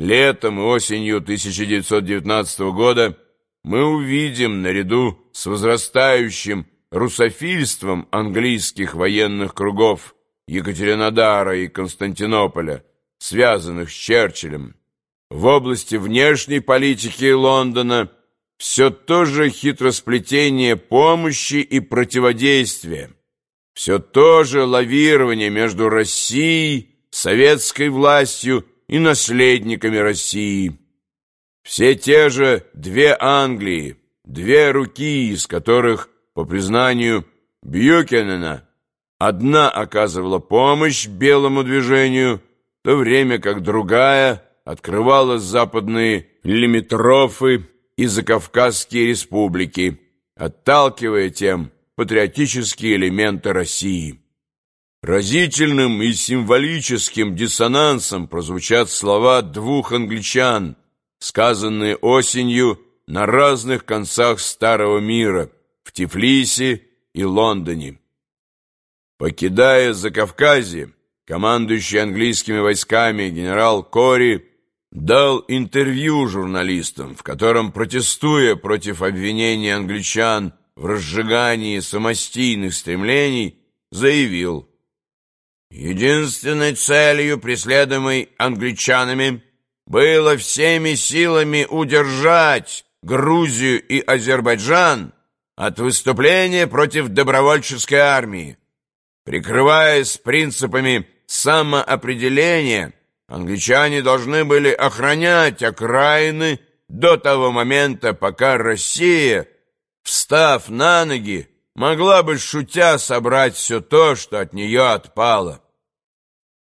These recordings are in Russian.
летом и осенью 1919 года мы увидим наряду с возрастающим русофильством английских военных кругов Екатеринодара и Константинополя, связанных с Черчиллем, в области внешней политики Лондона все то же хитросплетение помощи и противодействия, все то же лавирование между Россией, советской властью и наследниками России. Все те же две Англии, две руки, из которых, по признанию Бьюкенена, одна оказывала помощь белому движению, в то время как другая открывала западные лимитрофы и закавказские республики, отталкивая тем патриотические элементы России. Разительным и символическим диссонансом прозвучат слова двух англичан, сказанные осенью на разных концах Старого мира, в Тифлисе и Лондоне. Покидая Закавказье, командующий английскими войсками генерал Кори дал интервью журналистам, в котором, протестуя против обвинений англичан в разжигании самостийных стремлений, заявил – Единственной целью, преследуемой англичанами, было всеми силами удержать Грузию и Азербайджан от выступления против добровольческой армии. Прикрываясь принципами самоопределения, англичане должны были охранять окраины до того момента, пока Россия, встав на ноги, могла бы, шутя, собрать все то, что от нее отпало.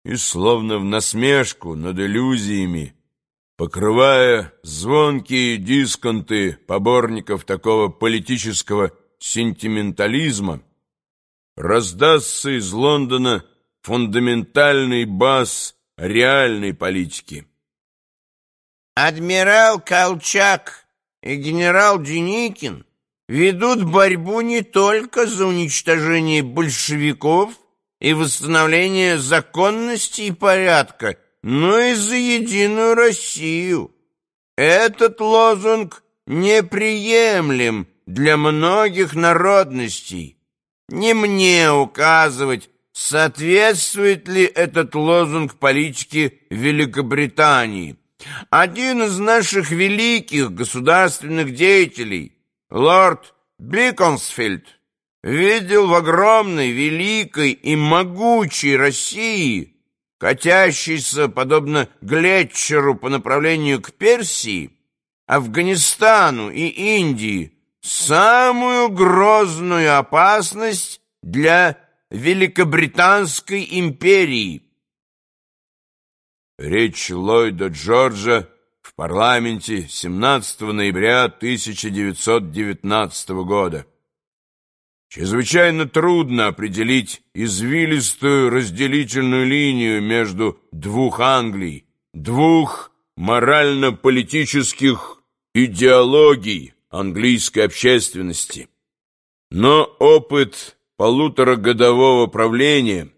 И словно в насмешку над иллюзиями, покрывая звонкие дисконты поборников такого политического сентиментализма, раздастся из Лондона фундаментальный бас реальной политики. Адмирал Колчак и генерал Деникин ведут борьбу не только за уничтожение большевиков и восстановление законности и порядка, но и за единую Россию. Этот лозунг неприемлем для многих народностей. Не мне указывать, соответствует ли этот лозунг политике Великобритании. Один из наших великих государственных деятелей – лорд Биконсфильд видел в огромной, великой и могучей России, катящейся, подобно Глетчеру по направлению к Персии, Афганистану и Индии, самую грозную опасность для Великобританской империи. Речь Ллойда Джорджа в парламенте 17 ноября 1919 года. Чрезвычайно трудно определить извилистую разделительную линию между двух Англий, двух морально-политических идеологий английской общественности. Но опыт полуторагодового правления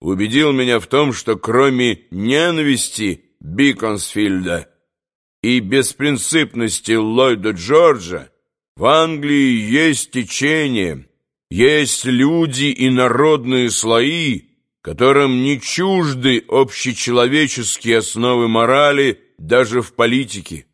убедил меня в том, что кроме ненависти Биконсфилда и беспринципности Ллойда Джорджа в Англии есть течение, есть люди и народные слои, которым не чужды общечеловеческие основы морали даже в политике,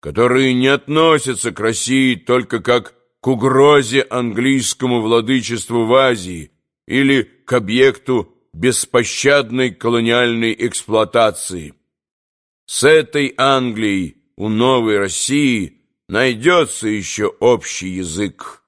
которые не относятся к России только как к угрозе английскому владычеству в Азии или к объекту беспощадной колониальной эксплуатации. С этой Англией у новой России найдется еще общий язык.